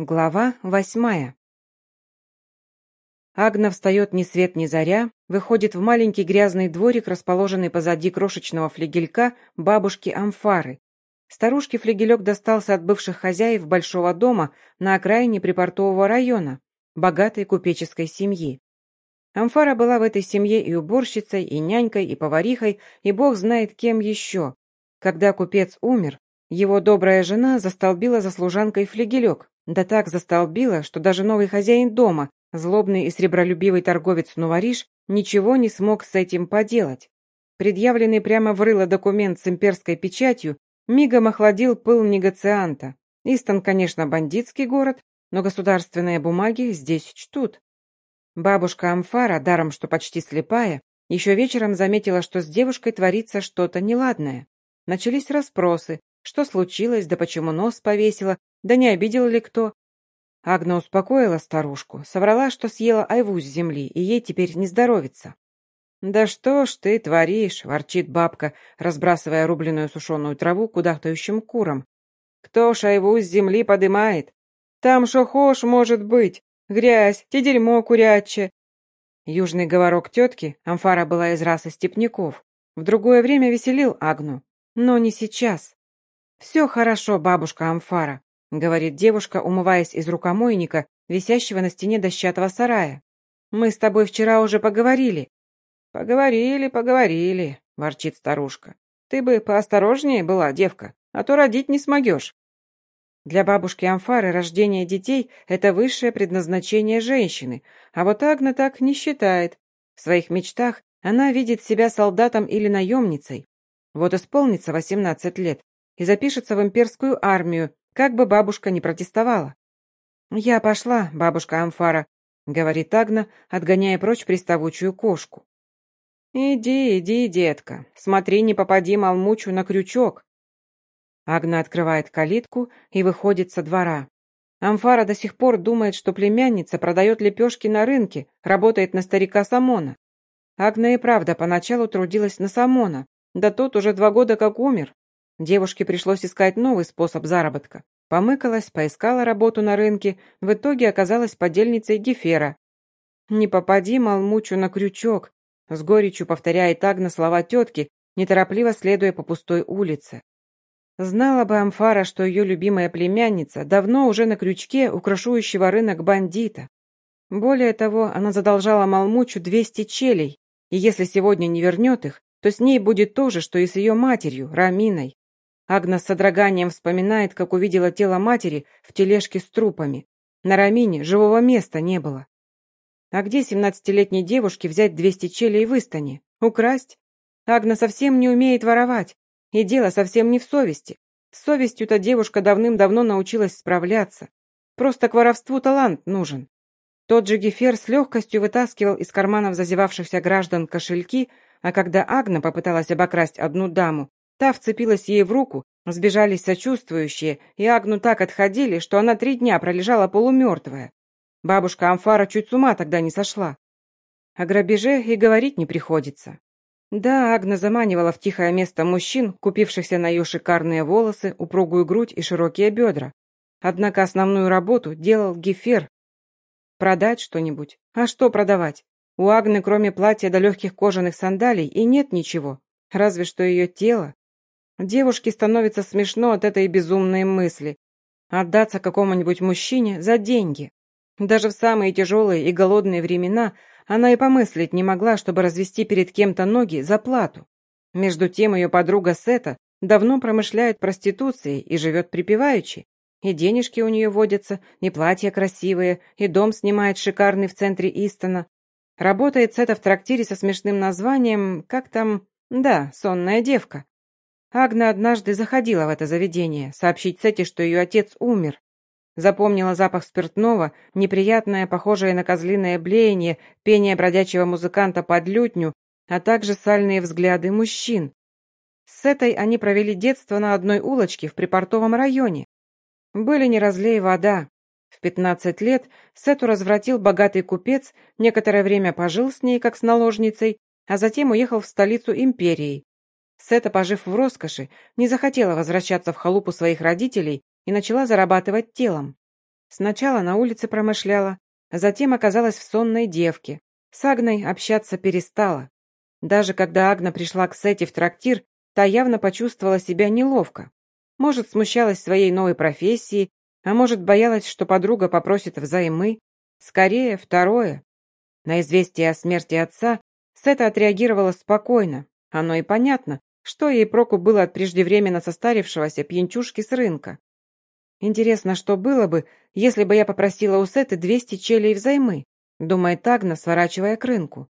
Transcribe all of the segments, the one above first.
Глава восьмая. Агна встает ни свет ни заря, выходит в маленький грязный дворик, расположенный позади крошечного флигелька бабушки Амфары. Старушке флигелек достался от бывших хозяев большого дома на окраине припортового района, богатой купеческой семьи. Амфара была в этой семье и уборщицей, и нянькой, и поварихой, и бог знает кем еще. Когда купец умер, его добрая жена застолбила за служанкой флигелек, да так застолбила, что даже новый хозяин дома, злобный и сребролюбивый торговец Нувариш, ничего не смог с этим поделать. Предъявленный прямо в рыло документ с имперской печатью мигом охладил пыл негацианта. Истон, конечно, бандитский город, но государственные бумаги здесь чтут. Бабушка Амфара, даром что почти слепая, еще вечером заметила, что с девушкой творится что-то неладное. Начались расспросы, что случилось, да почему нос повесила, да не обидел ли кто? Агна успокоила старушку, соврала, что съела айву с земли, и ей теперь не здоровится. «Да что ж ты творишь?» — ворчит бабка, разбрасывая рубленную сушеную траву кудахтающим курам. «Кто ж айву с земли подымает? Там шо хошь может быть. Грязь, те дерьмо куряче». Южный говорок тетки, амфара была из расы степняков, в другое время веселил Агну, но не сейчас. «Все хорошо, бабушка Амфара», — говорит девушка, умываясь из рукомойника, висящего на стене дощатого сарая. «Мы с тобой вчера уже поговорили». «Поговорили, поговорили», — ворчит старушка. «Ты бы поосторожнее была, девка, а то родить не смогешь». Для бабушки Амфары рождение детей – это высшее предназначение женщины, а вот Агна так не считает. В своих мечтах она видит себя солдатом или наемницей. Вот исполнится 18 лет, и запишется в имперскую армию, как бы бабушка не протестовала. «Я пошла, бабушка Амфара», — говорит Агна, отгоняя прочь приставучую кошку. «Иди, иди, детка, смотри, не попади Малмучу на крючок». Агна открывает калитку и выходит со двора. Амфара до сих пор думает, что племянница продает лепешки на рынке, работает на старика Самона. Агна и правда поначалу трудилась на Самона, да тот уже два года как умер, Девушке пришлось искать новый способ заработка. Помыкалась, поискала работу на рынке, в итоге оказалась подельницей Гефера. «Не попади, Малмучу, на крючок», — с горечью повторяет Агна слова тетки, неторопливо следуя по пустой улице. Знала бы Амфара, что ее любимая племянница давно уже на крючке, украшующего рынок бандита. Более того, она задолжала Малмучу 200 челей, и если сегодня не вернет их, то с ней будет то же, что и с ее матерью, Раминой. Агна с содроганием вспоминает, как увидела тело матери в тележке с трупами. На Рамине живого места не было. А где семнадцатилетней девушке взять двести челей в Истане? Украсть? Агна совсем не умеет воровать. И дело совсем не в совести. С совестью-то девушка давным-давно научилась справляться. Просто к воровству талант нужен. Тот же Гефер с легкостью вытаскивал из карманов зазевавшихся граждан кошельки, а когда Агна попыталась обокрасть одну даму, Та вцепилась ей в руку, сбежались сочувствующие, и Агну так отходили, что она три дня пролежала полумертвая. Бабушка Амфара чуть с ума тогда не сошла. О грабеже и говорить не приходится. Да, Агна заманивала в тихое место мужчин, купившихся на ее шикарные волосы, упругую грудь и широкие бедра. Однако основную работу делал Гефер. Продать что-нибудь? А что продавать? У Агны, кроме платья до легких кожаных сандалий, и нет ничего. Разве что ее тело. Девушке становится смешно от этой безумной мысли. Отдаться какому-нибудь мужчине за деньги. Даже в самые тяжелые и голодные времена она и помыслить не могла, чтобы развести перед кем-то ноги за плату. Между тем ее подруга Сета давно промышляет проституцией и живет припеваючи. И денежки у нее водятся, и платья красивые, и дом снимает шикарный в центре Истона. Работает Сета в трактире со смешным названием, как там, да, сонная девка. Агна однажды заходила в это заведение, сообщить Сети, что ее отец умер. Запомнила запах спиртного, неприятное, похожее на козлиное блеяние, пение бродячего музыканта под лютню, а также сальные взгляды мужчин. С этой они провели детство на одной улочке в припортовом районе. Были не разлей вода. В пятнадцать лет Сету развратил богатый купец, некоторое время пожил с ней, как с наложницей, а затем уехал в столицу империи, Сета, пожив в роскоши, не захотела возвращаться в халупу своих родителей и начала зарабатывать телом. Сначала на улице промышляла, затем оказалась в сонной девке. С Агной общаться перестала. Даже когда Агна пришла к Сети в трактир, та явно почувствовала себя неловко. Может, смущалась своей новой профессии, а может, боялась, что подруга попросит взаймы. Скорее, второе. На известие о смерти отца Сета отреагировала спокойно. Оно и понятно, что ей проку было от преждевременно состарившегося пьянчушки с рынка. Интересно, что было бы, если бы я попросила у Сеты 200 челей взаймы, думает Агна, сворачивая к рынку.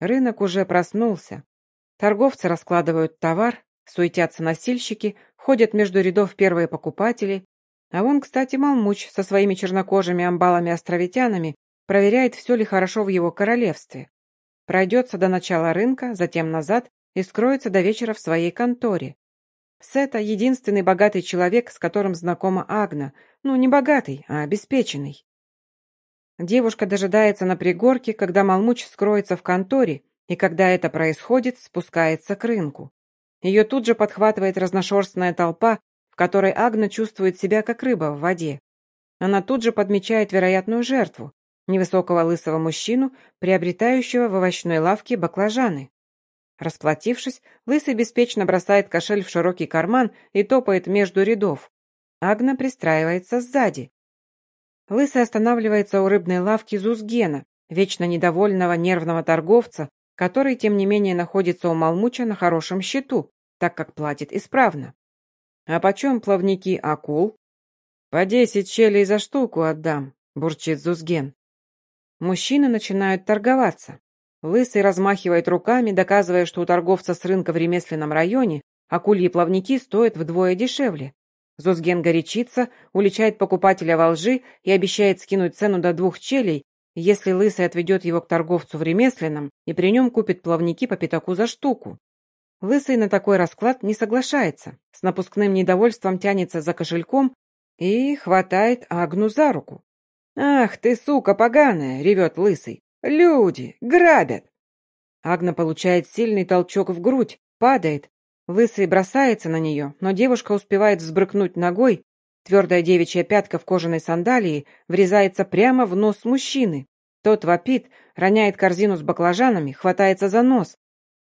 Рынок уже проснулся. Торговцы раскладывают товар, суетятся носильщики, ходят между рядов первые покупатели, а вон, кстати, Малмуч со своими чернокожими амбалами-островитянами проверяет, все ли хорошо в его королевстве. Пройдется до начала рынка, затем назад и скроется до вечера в своей конторе. Сета — единственный богатый человек, с которым знакома Агна. Ну, не богатый, а обеспеченный. Девушка дожидается на пригорке, когда Малмуч скроется в конторе, и когда это происходит, спускается к рынку. Ее тут же подхватывает разношерстная толпа, в которой Агна чувствует себя как рыба в воде. Она тут же подмечает вероятную жертву, невысокого лысого мужчину, приобретающего в овощной лавке баклажаны. Расплатившись, лысый беспечно бросает кошель в широкий карман и топает между рядов. Агна пристраивается сзади. Лысый останавливается у рыбной лавки Зузгена, вечно недовольного нервного торговца, который, тем не менее, находится у Малмуча на хорошем счету, так как платит исправно. «А почем плавники акул?» «По десять челей за штуку отдам», — бурчит Зузген. Мужчины начинают торговаться. Лысый размахивает руками, доказывая, что у торговца с рынка в ремесленном районе акульи плавники стоят вдвое дешевле. Зузген горячится, уличает покупателя во лжи и обещает скинуть цену до двух челей, если Лысый отведет его к торговцу в ремесленном и при нем купит плавники по пятаку за штуку. Лысый на такой расклад не соглашается, с напускным недовольством тянется за кошельком и хватает Агну за руку. «Ах ты, сука поганая!» — ревет Лысый. «Люди! Грабят!» Агна получает сильный толчок в грудь, падает. Лысый бросается на нее, но девушка успевает взбрыкнуть ногой. Твердая девичья пятка в кожаной сандалии врезается прямо в нос мужчины. Тот вопит, роняет корзину с баклажанами, хватается за нос.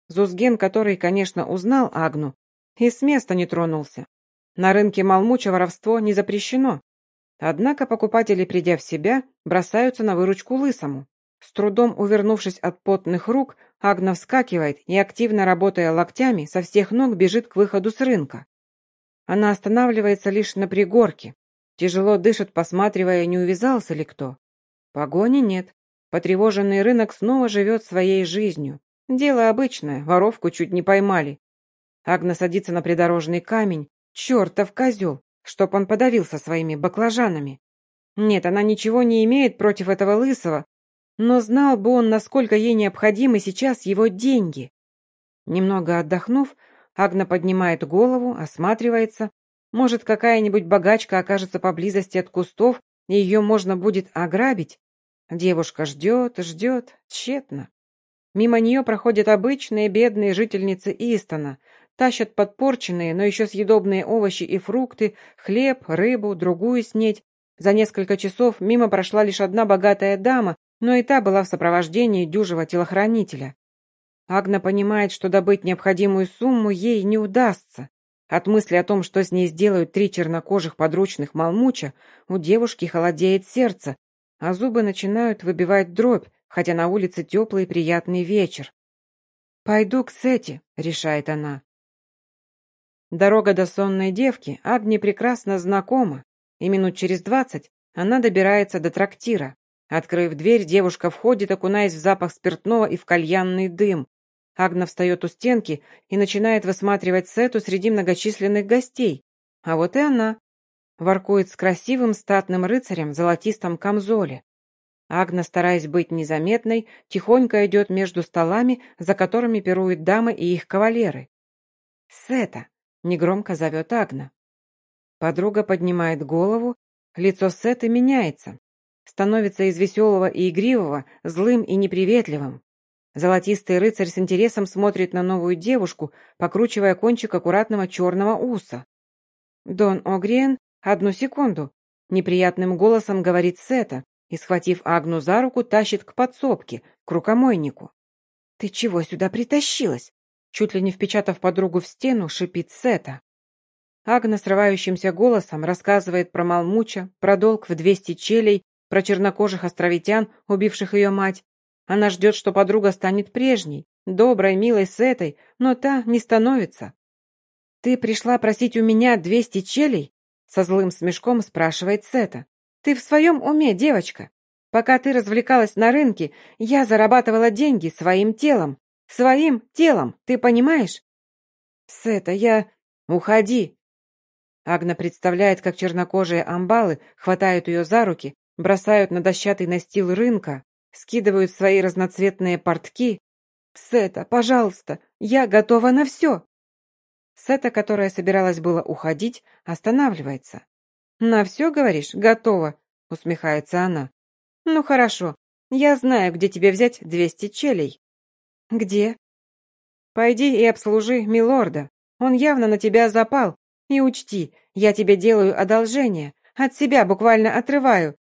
Зузген, который, конечно, узнал Агну, и с места не тронулся. На рынке Малмуча воровство не запрещено. Однако покупатели, придя в себя, бросаются на выручку лысому. С трудом увернувшись от потных рук, Агна вскакивает и, активно работая локтями, со всех ног бежит к выходу с рынка. Она останавливается лишь на пригорке. Тяжело дышит, посматривая, не увязался ли кто. Погони нет. Потревоженный рынок снова живет своей жизнью. Дело обычное, воровку чуть не поймали. Агна садится на придорожный камень. Чертов козел, чтоб он подавился своими баклажанами. Нет, она ничего не имеет против этого лысого, но знал бы он, насколько ей необходимы сейчас его деньги. Немного отдохнув, Агна поднимает голову, осматривается. Может, какая-нибудь богачка окажется поблизости от кустов, и ее можно будет ограбить? Девушка ждет, ждет, тщетно. Мимо нее проходят обычные бедные жительницы Истона, тащат подпорченные, но еще съедобные овощи и фрукты, хлеб, рыбу, другую снеть. За несколько часов мимо прошла лишь одна богатая дама, но и та была в сопровождении дюжего телохранителя. Агна понимает, что добыть необходимую сумму ей не удастся. От мысли о том, что с ней сделают три чернокожих подручных Малмуча, у девушки холодеет сердце, а зубы начинают выбивать дробь, хотя на улице теплый и приятный вечер. «Пойду к Сети», — решает она. Дорога до сонной девки Агне прекрасно знакома, и минут через двадцать она добирается до трактира. Открыв дверь, девушка входит, окунаясь в запах спиртного и в кальянный дым. Агна встает у стенки и начинает высматривать Сету среди многочисленных гостей. А вот и она. Воркует с красивым статным рыцарем в золотистом камзоле. Агна, стараясь быть незаметной, тихонько идет между столами, за которыми пируют дамы и их кавалеры. «Сета!» — негромко зовет Агна. Подруга поднимает голову, лицо Сеты меняется становится из веселого и игривого злым и неприветливым. Золотистый рыцарь с интересом смотрит на новую девушку, покручивая кончик аккуратного черного уса. «Дон Огриен, одну секунду!» неприятным голосом говорит Сета и, схватив Агну за руку, тащит к подсобке, к рукомойнику. «Ты чего сюда притащилась?» Чуть ли не впечатав подругу в стену, шипит Сета. Агна срывающимся голосом рассказывает про Малмуча, про долг в двести челей, про чернокожих островитян, убивших ее мать. Она ждет, что подруга станет прежней, доброй, милой Сетой, но та не становится. «Ты пришла просить у меня двести челей?» Со злым смешком спрашивает Сета. «Ты в своем уме, девочка? Пока ты развлекалась на рынке, я зарабатывала деньги своим телом. Своим телом, ты понимаешь?» «Сета, я...» «Уходи!» Агна представляет, как чернокожие амбалы хватают ее за руки, бросают на дощатый настил рынка, скидывают свои разноцветные портки. «Сета, пожалуйста, я готова на все!» Сета, которая собиралась было уходить, останавливается. «На все, говоришь, готова?» — усмехается она. «Ну хорошо, я знаю, где тебе взять двести челей». «Где?» «Пойди и обслужи милорда. Он явно на тебя запал. И учти, я тебе делаю одолжение. От себя буквально отрываю».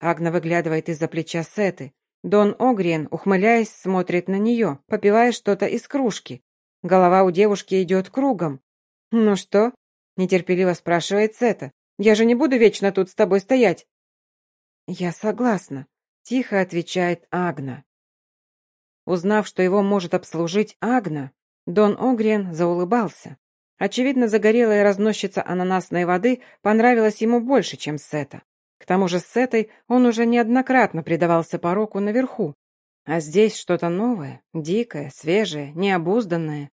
Агна выглядывает из-за плеча Сеты. Дон Огриен, ухмыляясь, смотрит на нее, попивая что-то из кружки. Голова у девушки идет кругом. «Ну что?» — нетерпеливо спрашивает Сета. «Я же не буду вечно тут с тобой стоять». «Я согласна», — тихо отвечает Агна. Узнав, что его может обслужить Агна, Дон Огриен заулыбался. Очевидно, загорелая разносчица ананасной воды понравилась ему больше, чем Сета. К тому же с Сетой он уже неоднократно предавался пороку наверху, а здесь что-то новое, дикое, свежее, необузданное.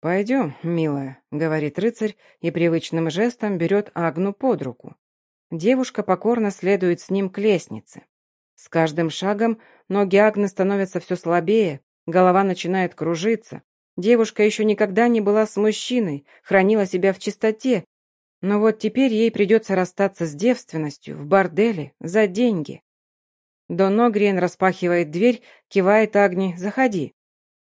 «Пойдем, милая», — говорит рыцарь и привычным жестом берет Агну под руку. Девушка покорно следует с ним к лестнице. С каждым шагом ноги Агны становятся все слабее, голова начинает кружиться. Девушка еще никогда не была с мужчиной, хранила себя в чистоте, но вот теперь ей придется расстаться с девственностью в борделе за деньги. Дон Огриен распахивает дверь, кивает Агни «Заходи».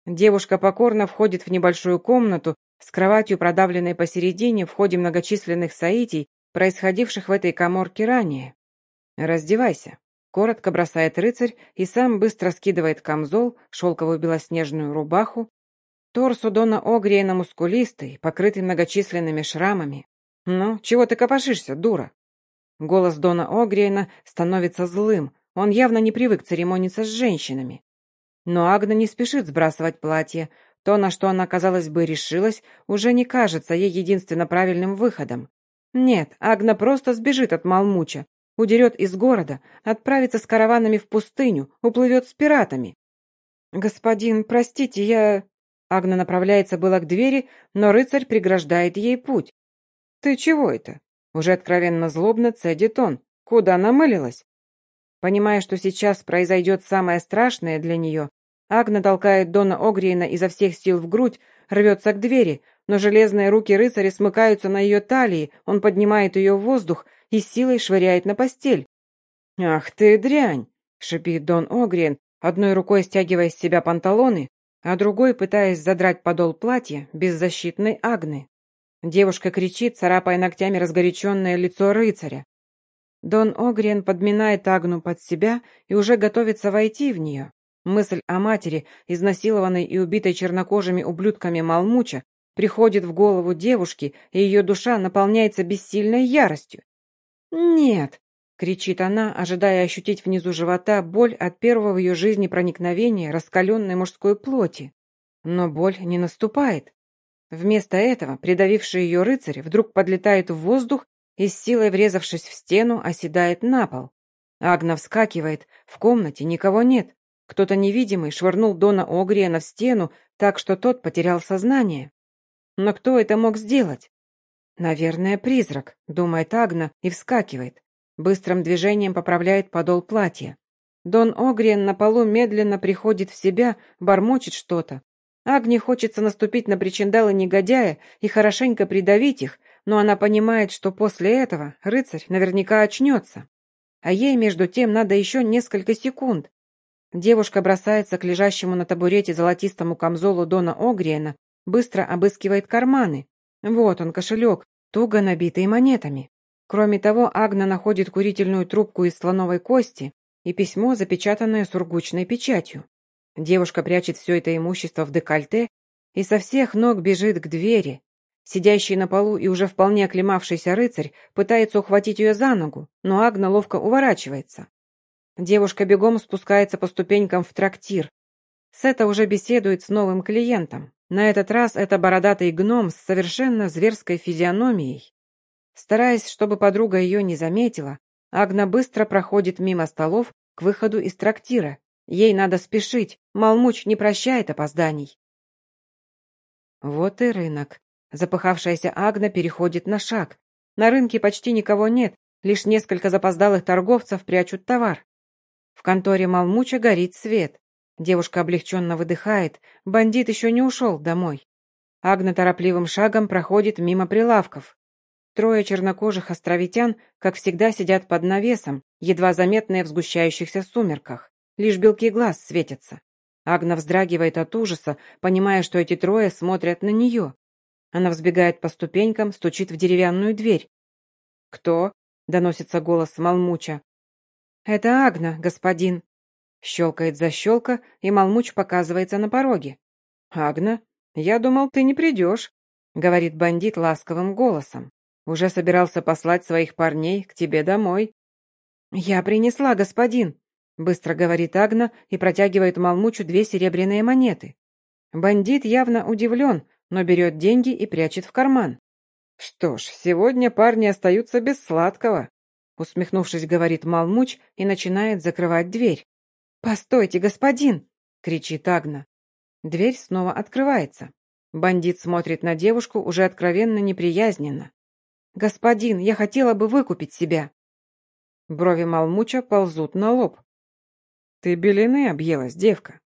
Девушка покорно входит в небольшую комнату, с кроватью, продавленной посередине, в ходе многочисленных соитий, происходивших в этой коморке ранее. «Раздевайся», — коротко бросает рыцарь и сам быстро скидывает камзол, шелковую белоснежную рубаху. Торс у Дона Огриена мускулистый, покрытый многочисленными шрамами. «Ну, чего ты копошишься, дура?» Голос Дона Огриена становится злым, он явно не привык церемониться с женщинами. Но Агна не спешит сбрасывать платье. То, на что она, казалось бы, решилась, уже не кажется ей единственно правильным выходом. Нет, Агна просто сбежит от Малмуча, удерет из города, отправится с караванами в пустыню, уплывет с пиратами. «Господин, простите, я...» Агна направляется было к двери, но рыцарь преграждает ей путь. «Ты чего это?» Уже откровенно злобно цедит он. «Куда намылилась?» Понимая, что сейчас произойдет самое страшное для нее, Агна толкает Дона Огриена изо всех сил в грудь, рвется к двери, но железные руки рыцаря смыкаются на ее талии, он поднимает ее в воздух и силой швыряет на постель. «Ах ты дрянь!» — шипит Дон Огриен, одной рукой стягивая с себя панталоны, а другой пытаясь задрать подол платья беззащитной Агны. Девушка кричит, царапая ногтями разгоряченное лицо рыцаря. Дон Огриен подминает Агну под себя и уже готовится войти в нее. Мысль о матери, изнасилованной и убитой чернокожими ублюдками Малмуча, приходит в голову девушки, и ее душа наполняется бессильной яростью. «Нет!» — кричит она, ожидая ощутить внизу живота боль от первого в ее жизни проникновения раскаленной мужской плоти. Но боль не наступает. Вместо этого придавивший ее рыцарь вдруг подлетает в воздух и с силой врезавшись в стену, оседает на пол. Агна вскакивает, в комнате никого нет. Кто-то невидимый швырнул Дона Огриена в стену, так что тот потерял сознание. Но кто это мог сделать? Наверное, призрак, думает Агна и вскакивает. Быстрым движением поправляет подол платья. Дон Огриен на полу медленно приходит в себя, бормочет что-то. Агне хочется наступить на причиндалы негодяя и хорошенько придавить их, но она понимает, что после этого рыцарь наверняка очнется. А ей, между тем, надо еще несколько секунд. Девушка бросается к лежащему на табурете золотистому камзолу Дона Огриена, быстро обыскивает карманы. Вот он, кошелек, туго набитый монетами. Кроме того, Агна находит курительную трубку из слоновой кости и письмо, запечатанное сургучной печатью. Девушка прячет все это имущество в декольте и со всех ног бежит к двери. Сидящий на полу и уже вполне оклемавшийся рыцарь пытается ухватить ее за ногу, но Агна ловко уворачивается. Девушка бегом спускается по ступенькам в трактир. Сета уже беседует с новым клиентом. На этот раз это бородатый гном с совершенно зверской физиономией. Стараясь, чтобы подруга ее не заметила, Агна быстро проходит мимо столов к выходу из трактира. Ей надо спешить, Малмуч не прощает опозданий. Вот и рынок. Запыхавшаяся Агна переходит на шаг. На рынке почти никого нет, лишь несколько запоздалых торговцев прячут товар. В конторе Малмуча горит свет. Девушка облегченно выдыхает, бандит еще не ушел домой. Агна торопливым шагом проходит мимо прилавков. Трое чернокожих островитян, как всегда, сидят под навесом, едва заметные в сгущающихся сумерках. Лишь белки глаз светятся. Агна вздрагивает от ужаса, понимая, что эти трое смотрят на нее. Она взбегает по ступенькам, стучит в деревянную дверь. «Кто?» — доносится голос Малмуча. «Это Агна, господин». Щелкает защелка, и Малмуч показывается на пороге. «Агна, я думал, ты не придешь», — говорит бандит ласковым голосом. «Уже собирался послать своих парней к тебе домой». «Я принесла, господин», — быстро говорит Агна и протягивает Малмучу две серебряные монеты. Бандит явно удивлен, но берет деньги и прячет в карман. «Что ж, сегодня парни остаются без сладкого», Усмехнувшись, говорит Малмуч и начинает закрывать дверь. «Постойте, господин!» — кричит Агна. Дверь снова открывается. Бандит смотрит на девушку уже откровенно неприязненно. «Господин, я хотела бы выкупить себя!» Брови Малмуча ползут на лоб. «Ты белины объелась, девка!»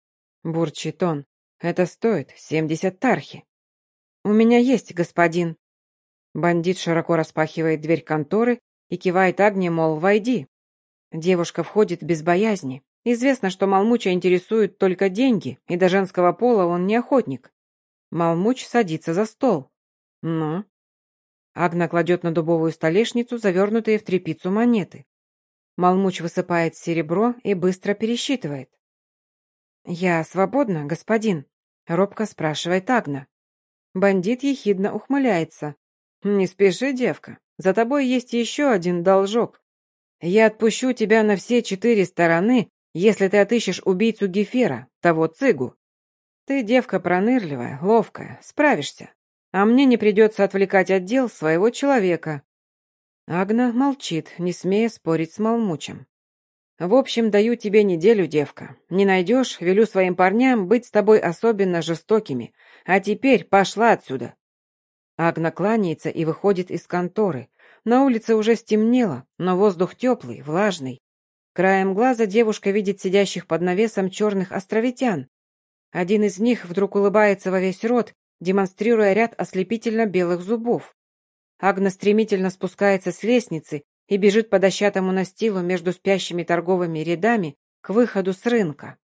Бурчит он. «Это стоит семьдесят тархи!» «У меня есть, господин!» Бандит широко распахивает дверь конторы и кивает Агне, мол, войди. Девушка входит без боязни. Известно, что Малмуча интересуют только деньги, и до женского пола он не охотник. Малмуч садится за стол. Ну? Агна кладет на дубовую столешницу завернутые в тряпицу монеты. Малмуч высыпает серебро и быстро пересчитывает. «Я свободна, господин?» — робко спрашивает Агна. Бандит ехидно ухмыляется. «Не спеши, девка. За тобой есть еще один должок. Я отпущу тебя на все четыре стороны, если ты отыщешь убийцу Гефера, того цыгу. Ты девка пронырливая, ловкая, справишься. А мне не придется отвлекать отдел своего человека». Агна молчит, не смея спорить с Малмучем. «В общем, даю тебе неделю, девка. Не найдешь, велю своим парням быть с тобой особенно жестокими. А теперь пошла отсюда. Агна кланяется и выходит из конторы. На улице уже стемнело, но воздух теплый, влажный. Краем глаза девушка видит сидящих под навесом черных островитян. Один из них вдруг улыбается во весь рот, демонстрируя ряд ослепительно белых зубов. Агна стремительно спускается с лестницы и бежит по дощатому настилу между спящими торговыми рядами к выходу с рынка.